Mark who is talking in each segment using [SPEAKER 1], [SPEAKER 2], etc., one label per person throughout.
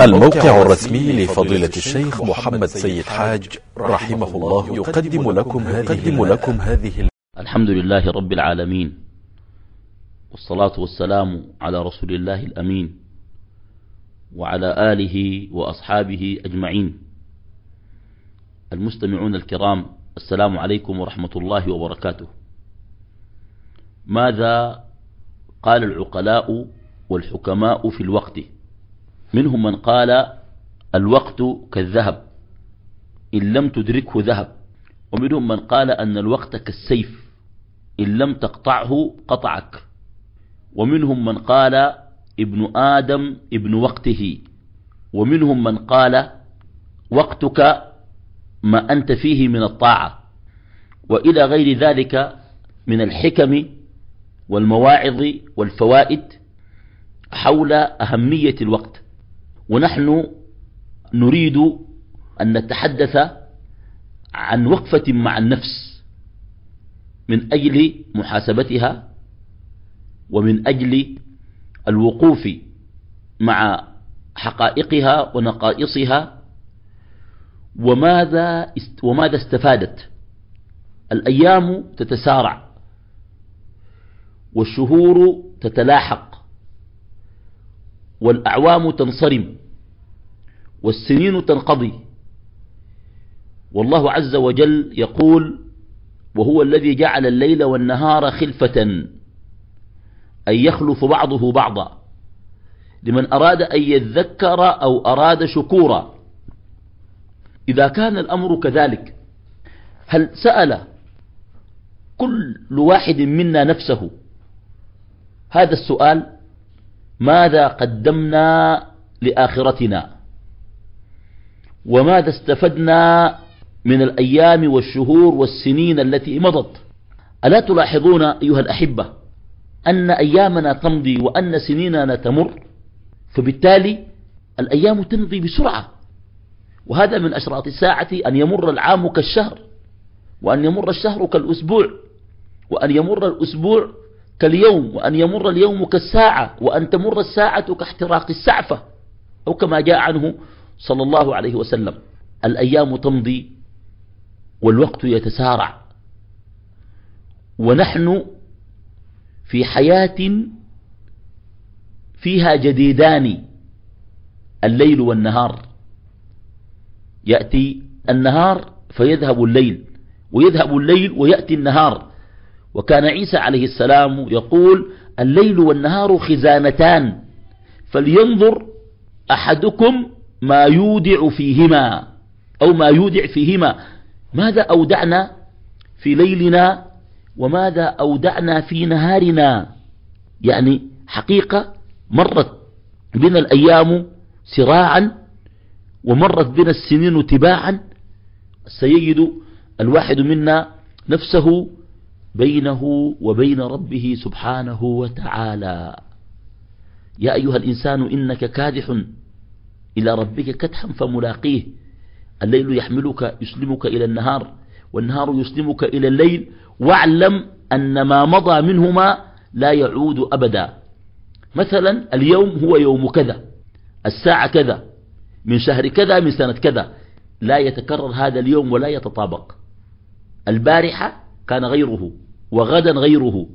[SPEAKER 1] الموقع الرسمي لفضيلة الشيخ محمد سيد حاج رحمه الله يقدم لكم هذه, لكم هذه
[SPEAKER 2] الحمد لله رب العالمين والصلاة والسلام على رسول الله الأمين وعلى آله وأصحابه أجمعين. المستمعون الكرام السلام عليكم ورحمة الله وبركاته. ماذا قال العقلاء والحكماء في الوقت؟ منهم من قال الوقت كالذهب إن لم تدركه ذهب. ومنهم من قال أن الوقت كالسيف إن لم تقطعه قطعك. ومنهم من قال ابن آدم ابن وقته. ومنهم من قال وقتك ما أنت فيه من الطاعة. وإلى غير ذلك من الحكم والمواعظ والفوائد حول أهمية الوقت. ونحن نريد أن نتحدث عن وقفة مع النفس من أجل محاسبتها ومن أجل الوقوف مع حقائقها ونقائصها وماذا وماذا استفادت. الأيام تتسارع والشهور تتلاحق والأعوام تنصرم. والسنين تنقضي. والله عز وجل يقول وهو الذي جعل الليل والنهار خلفة أن يخلف بعضه بعضا. لمن أراد أن يذكر أو أراد شكورا. إذا كان الأمر كذلك هل سأل كل واحد منا نفسه هذا السؤال ماذا قدمنا لآخرتنا؟ وماذا استفدنا من الأيام والشهور والسنين التي مضت؟ ألا تلاحظون أيها الأحبة أن أيامنا تمضي وأن سنيننا تمر؟ فبالتالي الأيام تمضي بسرعة وهذا من أشراط الساعة أن يمر العام كالشهر وأن يمر الشهر كالأسبوع وأن يمر الأسبوع كاليوم وأن يمر اليوم كالساعة وأن تمر الساعة كاحتراق السعفة أو كما جاء عنه صلى الله عليه وسلم. الأيام تمضي والوقت يتسارع. ونحن في حياة فيها جديدان الليل والنهار. يأتي النهار فيذهب الليل ويذهب الليل ويأتي النهار. وكان عيسى عليه السلام يقول الليل والنهار خزانتان فلينظر أحدكم ما يودع فيهما أو ما يودع فيهما. ماذا أودعنا في ليلنا وماذا أودعنا في نهارنا؟ يعني حقيقة مرت بنا الأيام سراعا ومرت بنا السنين تباعا. سيجد الواحد منا نفسه بينه وبين ربه سبحانه وتعالى. يا أيها الإنسان إنك كادح إلى ربك كدحا فملاقيه. الليل يحملك يسلمك إلى النهار والنهار يسلمك إلى الليل. واعلم أن ما مضى منهما لا يعود أبدا. مثلا اليوم هو يوم كذا الساعة كذا من شهر كذا من سنة كذا. لا يتكرر هذا اليوم ولا يتطابق. البارحة كان غيره وغدا غيره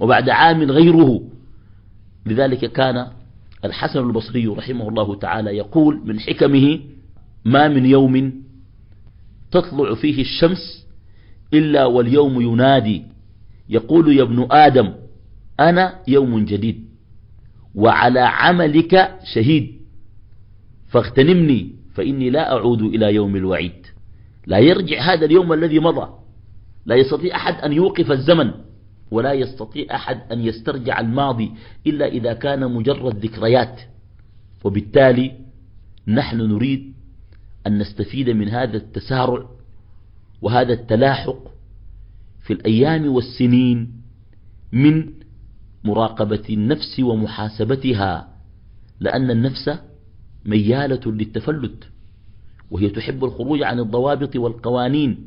[SPEAKER 2] وبعد عام غيره. لذلك كان الحسن البصري رحمه الله تعالى يقول من حكمه ما من يوم تطلع فيه الشمس إلا واليوم ينادي. يقول يا ابن آدم أنا يوم جديد وعلى عملك شهيد. فاغتنمني فإني لا أعود إلى يوم الوعيد. لا يرجع هذا اليوم الذي مضى. لا يستطيع أحد أن يوقف الزمن. ولا يستطيع أحد أن يسترجع الماضي إلا إذا كان مجرد ذكريات. وبالتالي نحن نريد أن نستفيد من هذا التسارع وهذا التلاحق في الأيام والسنين من مراقبة النفس ومحاسبتها لأن النفس ميالة للتفلت وهي تحب الخروج عن الضوابط والقوانين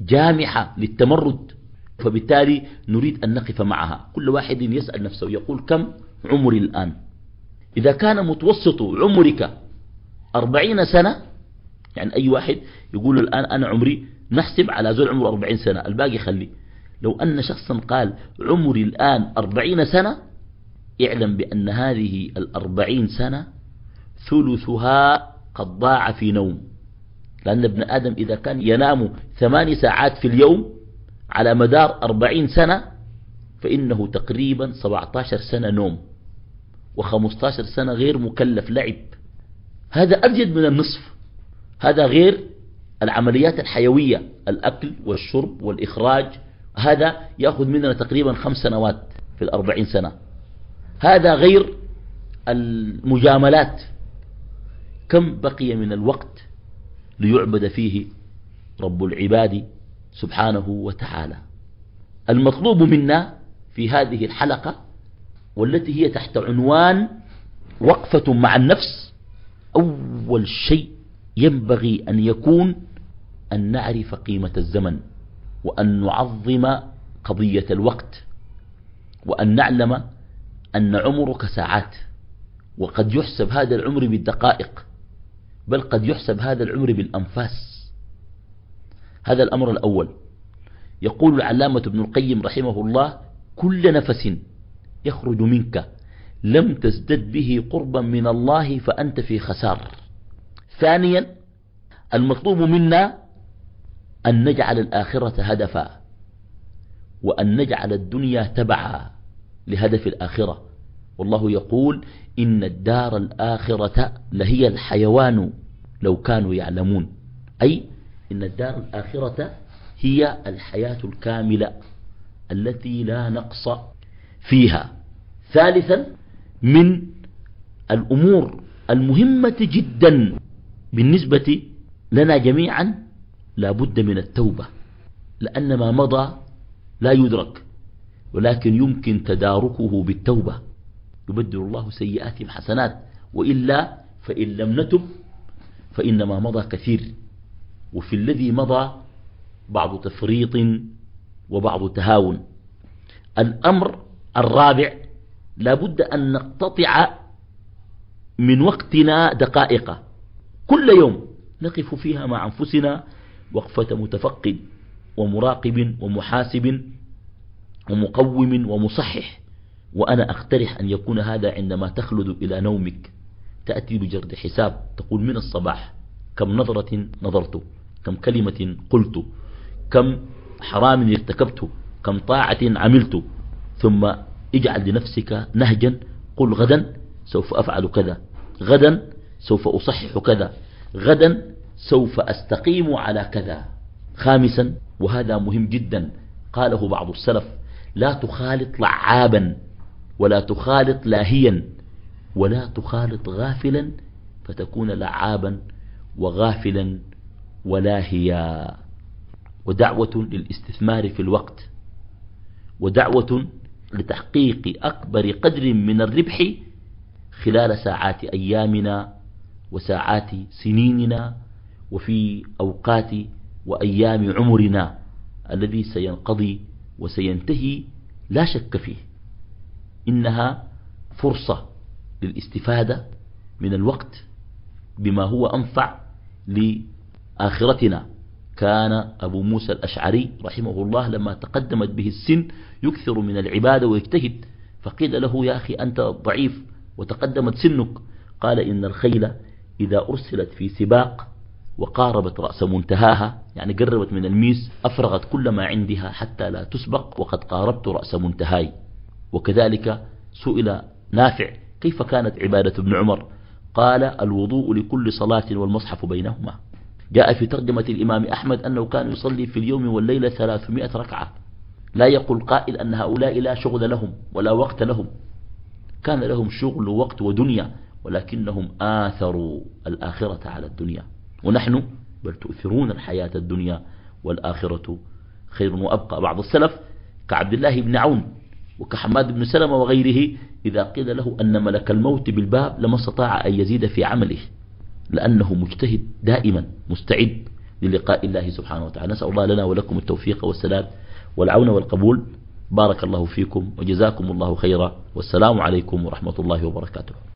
[SPEAKER 2] جامحة للتمرد. فبالتالي نريد أن نقف معها. كل واحد يسأل نفسه يقول كم عمري الآن؟ إذا كان متوسط عمرك أربعين سنة يعني أي واحد يقول الآن أنا عمري نحسب على زول عمره أربعين سنة. الباقي خلي. لو أن شخصا قال عمري الآن أربعين سنة اعلم بأن هذه الأربعين سنة ثلثها قد ضاع في نوم. لأن ابن آدم إذا كان ينام ثماني ساعات في اليوم على مدار أربعين سنة فإنه تقريبا 17 سنة نوم و15 سنة غير مكلف لعب. هذا أبجد من النصف. هذا غير العمليات الحيوية الأكل والشرب والإخراج. هذا يأخذ مننا تقريبا خمس سنوات في الأربعين سنة. هذا غير المجاملات. كم بقي من الوقت ليعبد فيه رب العباد؟ سبحانه وتعالى. المطلوب منا في هذه الحلقة والتي هي تحت عنوان وقفة مع النفس. أول شيء ينبغي أن يكون أن نعرف قيمة الزمن وأن نعظم قضية الوقت وأن نعلم أن عمرك ساعات. وقد يحسب هذا العمر بالدقائق بل قد يحسب هذا العمر بالأنفاس. هذا الأمر الأول. يقول العلامة ابن القيم رحمه الله كل نفس يخرج منك لم تزدد به قربا من الله فأنت في خسار. ثانيا المطلوب منا أن نجعل الآخرة هدفا وأن نجعل الدنيا تبعا لهدف الآخرة. والله يقول إن الدار الآخرة لهي الحيوان لو كانوا يعلمون. أي إن الدار الآخرة هي الحياة الكاملة التي لا نقص فيها. ثالثا من الأمور المهمة جدا بالنسبة لنا جميعا لا بد من التوبة لأن ما مضى لا يدرك ولكن يمكن تداركه بالتوبة. يبدل الله سيئاتهم حسنات وإلا فإن لم نتب فإنما مضى كثير. وفي الذي مضى بعض تفريط وبعض تهاون. الأمر الرابع لابد أن نقتطع من وقتنا دقائق. كل يوم نقف فيها مع أنفسنا وقفة متفقد ومراقب ومحاسب ومقوم ومصحح. وأنا أقترح أن يكون هذا عندما تخلد إلى نومك. تأتي بجرد حساب تقول من الصباح كم نظرة نظرت؟ كم كلمة قلت كم حرام ارتكبت كم طاعة عملت ثم اجعل لنفسك نهجا قل غدا سوف أفعل كذا غدا سوف أصحح كذا غدا سوف أستقيم على كذا. خامسا وهذا مهم جدا قاله بعض السلف لا تخالط لعابا ولا تخالط لاهيا ولا تخالط غافلا فتكون لعابا وغافلا ولاهيا ودعوة للاستثمار في الوقت ودعوة لتحقيق أكبر قدر من الربح خلال ساعات أيامنا وساعات سنيننا وفي أوقات وأيام عمرنا الذي سينقضي وسينتهي لا شك فيه. إنها فرصة للاستفادة من الوقت بما هو أنفع لآخرتنا كان أبو موسى الأشعري رحمه الله لما تقدمت به السن يكثر من العبادة ويجتهد فقيل له يا أخي أنت ضعيف وتقدمت سنك. قال إن الخيل إذا أرسلت في سباق وقاربت رأس منتهاها يعني قربت من الميس أفرغت كل ما عندها حتى لا تسبق وقد قاربت رأس منتهاي. وكذلك سئل نافع كيف كانت عبادة ابن عمر؟ قال الوضوء لكل صلاة والمصحف بينهما. جاء في ترجمة الإمام أحمد أنه كان يصلي في اليوم والليلة ثلاثمائة ركعة. لا يقول قائل أن هؤلاء لا شغل لهم ولا وقت لهم. كان لهم شغل ووقت ودنيا ولكنهم آثروا الآخرة على الدنيا. ونحن بل تؤثرون الحياة الدنيا والآخرة خير وأبقى. بعض السلف كعبد الله بن عون وكحماد بن سلمة وغيره إذا قيل له أن ملك الموت بالباب لما استطاع أن يزيد في عمله. لأنه مجتهد دائما مستعد للقاء الله سبحانه وتعالى. نسأل الله لنا ولكم التوفيق والسلام والعون والقبول. بارك الله فيكم وجزاكم الله خيرا. والسلام عليكم ورحمة الله وبركاته.